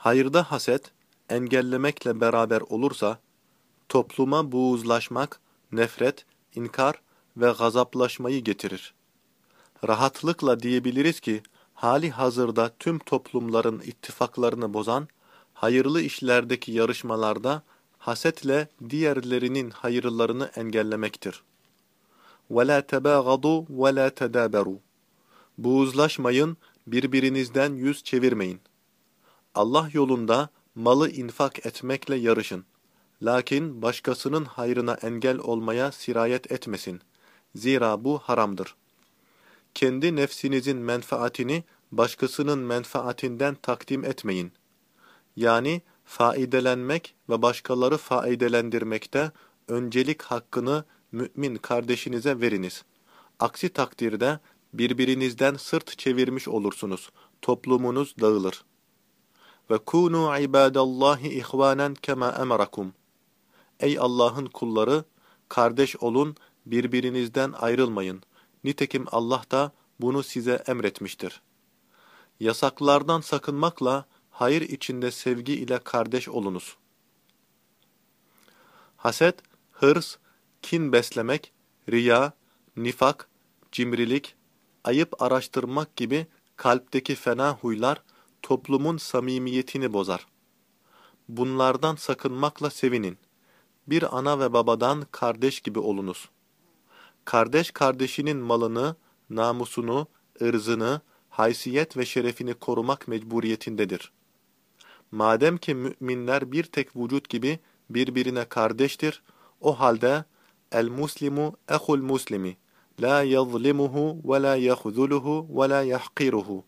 Hayırda haset, engellemekle beraber olursa, topluma buğuzlaşmak, nefret, inkar ve gazaplaşmayı getirir. Rahatlıkla diyebiliriz ki, hali hazırda tüm toplumların ittifaklarını bozan, hayırlı işlerdeki yarışmalarda hasetle diğerlerinin hayırlarını engellemektir. وَلَا تَبَاغَضُوا وَلَا تَدَابَرُوا Buğuzlaşmayın, birbirinizden yüz çevirmeyin. Allah yolunda malı infak etmekle yarışın. Lakin başkasının hayrına engel olmaya sirayet etmesin. Zira bu haramdır. Kendi nefsinizin menfaatini başkasının menfaatinden takdim etmeyin. Yani faidelenmek ve başkaları faidelendirmekte öncelik hakkını mümin kardeşinize veriniz. Aksi takdirde birbirinizden sırt çevirmiş olursunuz. Toplumunuz dağılır. Ve kunu ibadallahi ihvanen kema emarakum. Ey Allah'ın kulları, kardeş olun, birbirinizden ayrılmayın. Nitekim Allah da bunu size emretmiştir. Yasaklardan sakınmakla hayır içinde sevgi ile kardeş olunuz. Haset, hırs, kin beslemek, riya, nifak, cimrilik, ayıp araştırmak gibi kalpteki fena huylar toplumun samimiyetini bozar. Bunlardan sakınmakla sevinin. Bir ana ve babadan kardeş gibi olunuz. Kardeş kardeşinin malını, namusunu, ırzını, haysiyet ve şerefini korumak mecburiyetindedir. Madem ki müminler bir tek vücut gibi birbirine kardeştir, o halde el-muslimu ehul muslimi la yazlimuhu ve la yahzuluhu ve la yahqiruhu.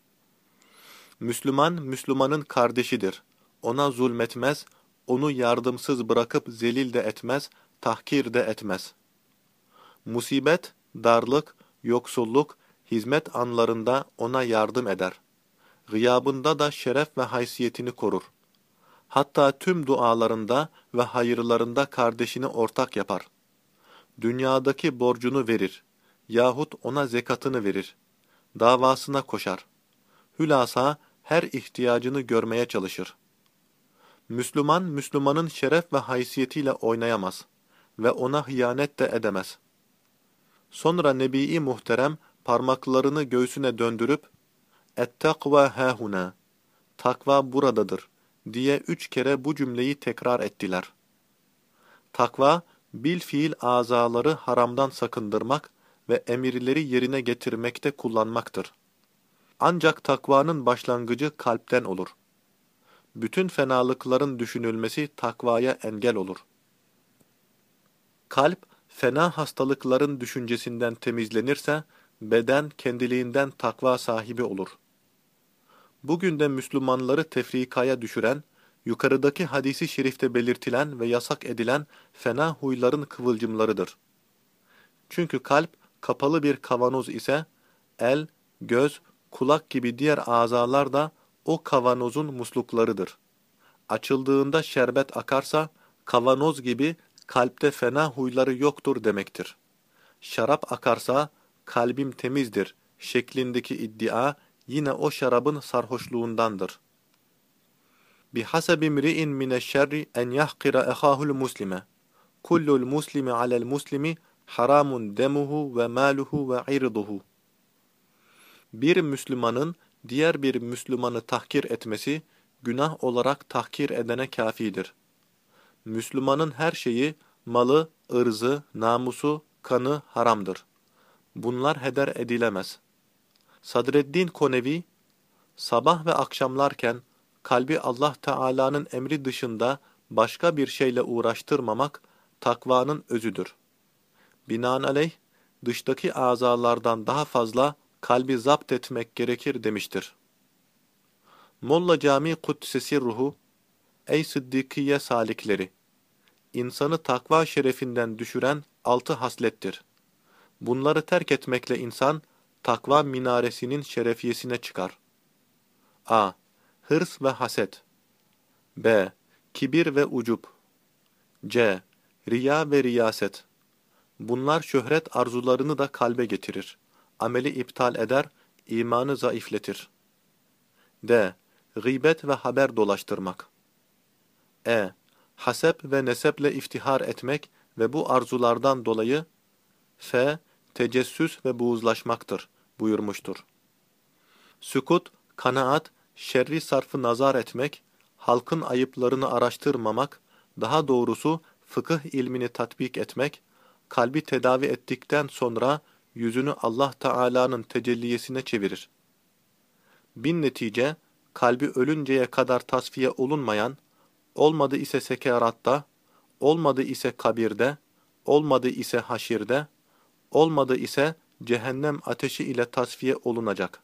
Müslüman, Müslümanın kardeşidir. Ona zulmetmez, onu yardımsız bırakıp zelil de etmez, tahkir de etmez. Musibet, darlık, yoksulluk, hizmet anlarında ona yardım eder. Gıyabında da şeref ve haysiyetini korur. Hatta tüm dualarında ve hayırlarında kardeşini ortak yapar. Dünyadaki borcunu verir yahut ona zekatını verir. Davasına koşar. Hülasa her ihtiyacını görmeye çalışır. Müslüman, Müslümanın şeref ve haysiyetiyle oynayamaz ve ona hıyanet de edemez. Sonra Nebi-i Muhterem parmaklarını göğsüne döndürüp "Et-takva hâhuna" Takva buradadır diye üç kere bu cümleyi tekrar ettiler. Takva, bil fiil azaları haramdan sakındırmak ve emirleri yerine getirmekte kullanmaktır. Ancak takvanın başlangıcı kalpten olur. Bütün fenalıkların düşünülmesi takvaya engel olur. Kalp, fena hastalıkların düşüncesinden temizlenirse, beden kendiliğinden takva sahibi olur. Bugün de Müslümanları tefrikaya düşüren, yukarıdaki hadisi şerifte belirtilen ve yasak edilen fena huyların kıvılcımlarıdır. Çünkü kalp, kapalı bir kavanoz ise, el, göz, kulak gibi diğer azalar da o kavanozun musluklarıdır. Açıldığında şerbet akarsa, kavanoz gibi kalpte fena huyları yoktur demektir. Şarap akarsa, kalbim temizdir şeklindeki iddia yine o şarabın sarhoşluğundandır. بِحَسَبِ مْرِئٍ مِنَ الشَّرِّ اَنْ يَحْقِرَ اَخَاهُ الْمُسْلِمَ كُلُّ الْمُسْلِمِ عَلَى الْمُسْلِمِ haramun demuhu ve maluhu ve irduhu. bir Müslümanın diğer bir Müslümanı tahkir etmesi, günah olarak tahkir edene kafidir. Müslümanın her şeyi, malı, ırzı, namusu, kanı haramdır. Bunlar heder edilemez. Sadreddin Konevi, sabah ve akşamlarken kalbi Allah Teala'nın emri dışında başka bir şeyle uğraştırmamak takvanın özüdür. Binaenaleyh, dıştaki azalardan daha fazla kalbi zapt etmek gerekir demiştir. Molla Cami Kudsesi Ruhu, Ey Sıddıkiye salikleri! İnsanı takva şerefinden düşüren altı haslettir. Bunları terk etmekle insan, takva minaresinin şerefiyesine çıkar. A. Hırs ve haset. B. Kibir ve ucup. C. Riya ve riyaset. Bunlar şöhret arzularını da kalbe getirir. Ameli iptal eder, imanı zayıfletir. D. Gıybet ve haber dolaştırmak. E. Hasep ve neseple iftihar etmek ve bu arzulardan dolayı F. Tecessüs ve buğuzlaşmaktır buyurmuştur. Sükut, kanaat, şerri sarfı nazar etmek, halkın ayıplarını araştırmamak, daha doğrusu fıkıh ilmini tatbik etmek, kalbi tedavi ettikten sonra yüzünü Allah Teala'nın tecelliyesine çevirir. Bin netice, kalbi ölünceye kadar tasfiye olunmayan, olmadı ise sekeratta, olmadı ise kabirde, olmadı ise haşirde, olmadı ise cehennem ateşi ile tasfiye olunacak.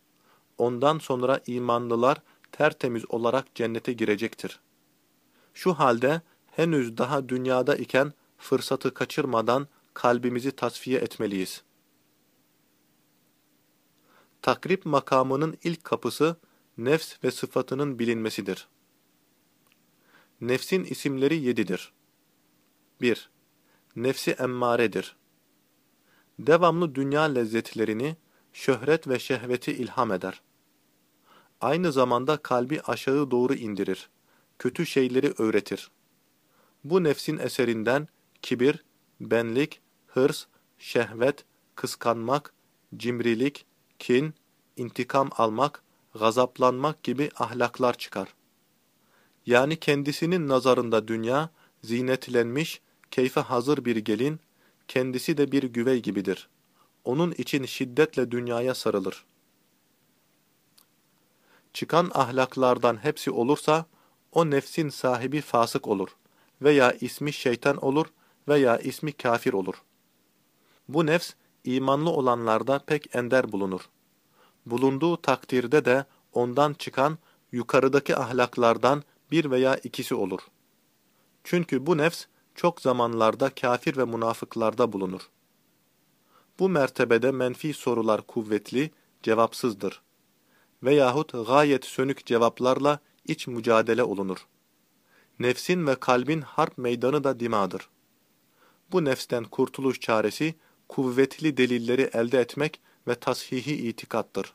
Ondan sonra imanlılar tertemiz olarak cennete girecektir. Şu halde henüz daha dünyada iken fırsatı kaçırmadan kalbimizi tasfiye etmeliyiz. Takrib makamının ilk kapısı, nefs ve sıfatının bilinmesidir. Nefsin isimleri yedidir. 1. Nefsi emmaredir. Devamlı dünya lezzetlerini, şöhret ve şehveti ilham eder. Aynı zamanda kalbi aşağı doğru indirir. Kötü şeyleri öğretir. Bu nefsin eserinden kibir, benlik, hırs, şehvet, kıskanmak, cimrilik, kin, intikam almak, gazaplanmak gibi ahlaklar çıkar. Yani kendisinin nazarında dünya, zinetlenmiş, keyfe hazır bir gelin, kendisi de bir güvey gibidir. Onun için şiddetle dünyaya sarılır. Çıkan ahlaklardan hepsi olursa, o nefsin sahibi fasık olur veya ismi şeytan olur veya ismi kafir olur. Bu nefs, imanlı olanlarda pek ender bulunur. Bulunduğu takdirde de ondan çıkan yukarıdaki ahlaklardan bir veya ikisi olur. Çünkü bu nefs çok zamanlarda kafir ve münafıklarda bulunur. Bu mertebede menfi sorular kuvvetli, cevapsızdır. Veyahut gayet sönük cevaplarla iç mücadele olunur. Nefsin ve kalbin harp meydanı da dimadır. Bu nefsten kurtuluş çaresi, kuvvetli delilleri elde etmek ve tashihi itikattır.